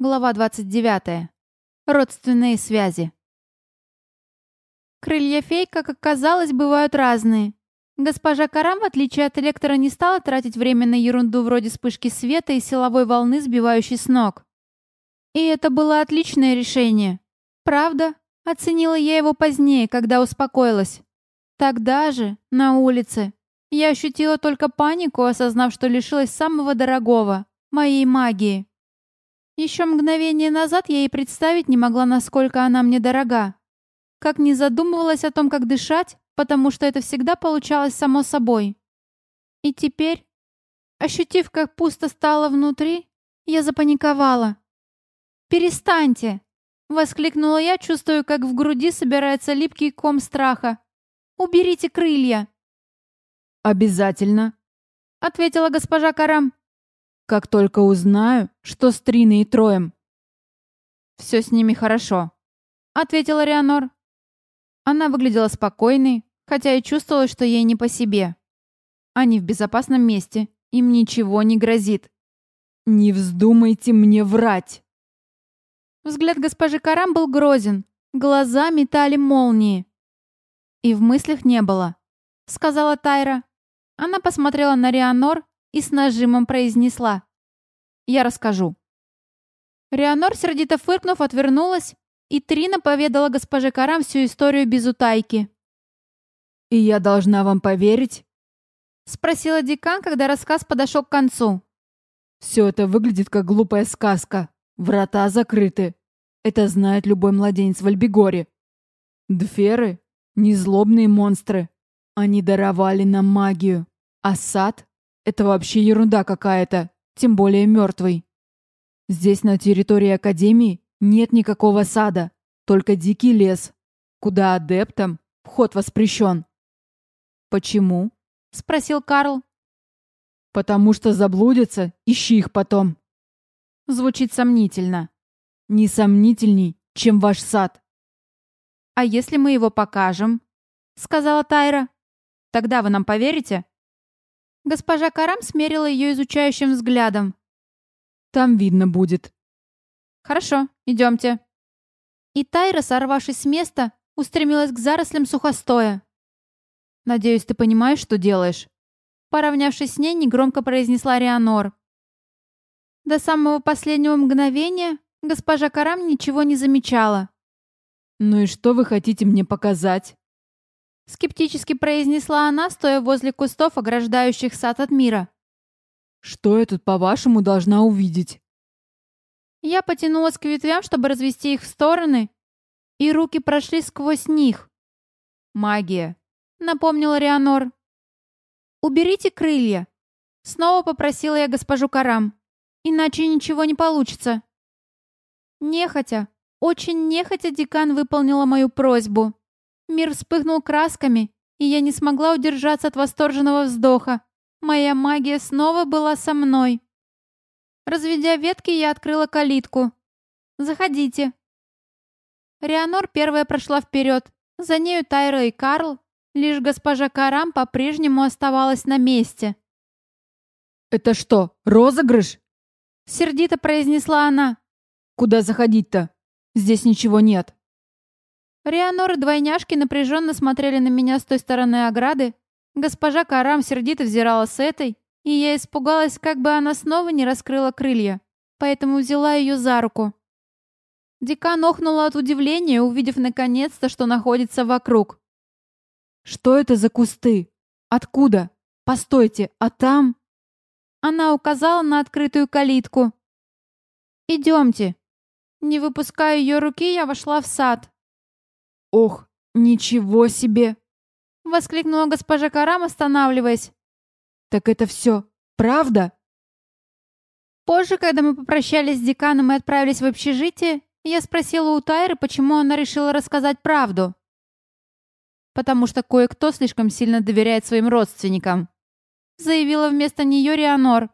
Глава 29. Родственные связи. Крылья фей, как оказалось, бывают разные. Госпожа Карам, в отличие от электора, не стала тратить время на ерунду вроде вспышки света и силовой волны, сбивающей с ног. И это было отличное решение. Правда, оценила я его позднее, когда успокоилась. Тогда же, на улице, я ощутила только панику, осознав, что лишилась самого дорогого — моей магии. Еще мгновение назад я и представить не могла, насколько она мне дорога. Как не задумывалась о том, как дышать, потому что это всегда получалось само собой. И теперь, ощутив, как пусто стало внутри, я запаниковала. «Перестаньте!» — воскликнула я, чувствуя, как в груди собирается липкий ком страха. «Уберите крылья!» «Обязательно», — ответила госпожа Карам. Как только узнаю, что с Триной и Троем. «Все с ними хорошо», — ответила Рианор. Она выглядела спокойной, хотя и чувствовала, что ей не по себе. Они в безопасном месте, им ничего не грозит. «Не вздумайте мне врать!» Взгляд госпожи Карам был грозен, глаза метали молнии. «И в мыслях не было», — сказала Тайра. Она посмотрела на Рианор и с нажимом произнесла. «Я расскажу». Рианор, сердито фыркнув, отвернулась, и Трина поведала госпоже Карам всю историю без утайки. «И я должна вам поверить?» — спросила декан, когда рассказ подошел к концу. «Все это выглядит как глупая сказка. Врата закрыты. Это знает любой младенец в Альбигоре. Дферы — незлобные монстры. Они даровали нам магию. А сад это вообще ерунда какая-то, тем более мертвый. Здесь на территории Академии нет никакого сада, только дикий лес, куда адептам вход воспрещен. «Почему?» — спросил Карл. «Потому что заблудятся, ищи их потом». Звучит сомнительно. Не сомнительней, чем ваш сад. «А если мы его покажем?» — сказала Тайра. «Тогда вы нам поверите?» Госпожа Карам смерила ее изучающим взглядом. «Там видно будет». «Хорошо, идемте». И Тайра, сорвавшись с места, устремилась к зарослям сухостоя. «Надеюсь, ты понимаешь, что делаешь?» Поравнявшись с ней, негромко произнесла Рианор. До самого последнего мгновения госпожа Карам ничего не замечала. «Ну и что вы хотите мне показать?» Скептически произнесла она, стоя возле кустов, ограждающих сад от мира. «Что я тут, по-вашему, должна увидеть?» Я потянулась к ветвям, чтобы развести их в стороны, и руки прошли сквозь них. «Магия», — напомнила Рианор. «Уберите крылья», — снова попросила я госпожу Карам, «иначе ничего не получится». Нехотя, очень нехотя декан выполнила мою просьбу. Мир вспыхнул красками, и я не смогла удержаться от восторженного вздоха. Моя магия снова была со мной. Разведя ветки, я открыла калитку. «Заходите». Рианор первая прошла вперед. За нею Тайра и Карл. Лишь госпожа Карам по-прежнему оставалась на месте. «Это что, розыгрыш?» Сердито произнесла она. «Куда заходить-то? Здесь ничего нет». Рианор и двойняшки напряженно смотрели на меня с той стороны ограды. Госпожа Карам сердито взирала с этой, и я испугалась, как бы она снова не раскрыла крылья, поэтому взяла ее за руку. Декан охнула от удивления, увидев наконец-то, что находится вокруг. «Что это за кусты? Откуда? Постойте, а там...» Она указала на открытую калитку. «Идемте». Не выпуская ее руки, я вошла в сад. «Ох, ничего себе!» — воскликнула госпожа Карам, останавливаясь. «Так это все правда?» Позже, когда мы попрощались с деканом и отправились в общежитие, я спросила у Тайры, почему она решила рассказать правду. «Потому что кое-кто слишком сильно доверяет своим родственникам», — заявила вместо нее Рианор.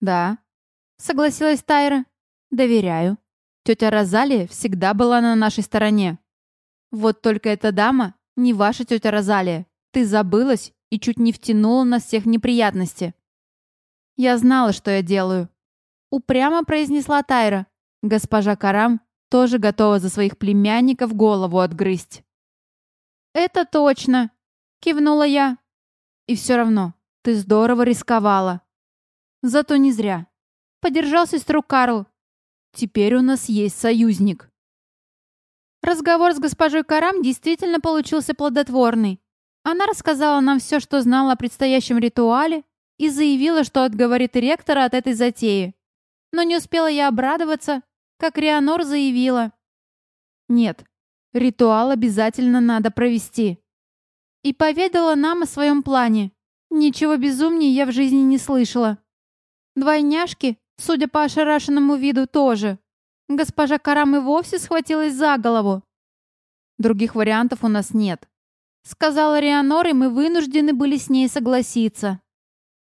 «Да», — согласилась Тайра. «Доверяю. Тетя Розалия всегда была на нашей стороне». Вот только эта дама не ваша тетя Розалия. Ты забылась и чуть не втянула нас всех в неприятности. Я знала, что я делаю. Упрямо произнесла Тайра. Госпожа Карам тоже готова за своих племянников голову отгрызть. «Это точно!» — кивнула я. «И все равно, ты здорово рисковала. Зато не зря. Поддержал сестру Карл. Теперь у нас есть союзник». Разговор с госпожой Карам действительно получился плодотворный. Она рассказала нам все, что знала о предстоящем ритуале, и заявила, что отговорит ректора от этой затеи. Но не успела я обрадоваться, как Рианор заявила. «Нет, ритуал обязательно надо провести». И поведала нам о своем плане. Ничего безумнее я в жизни не слышала. Двойняшки, судя по ошарашенному виду, тоже. Госпожа Карам и вовсе схватилась за голову. Других вариантов у нас нет. Сказала Рианор, и мы вынуждены были с ней согласиться.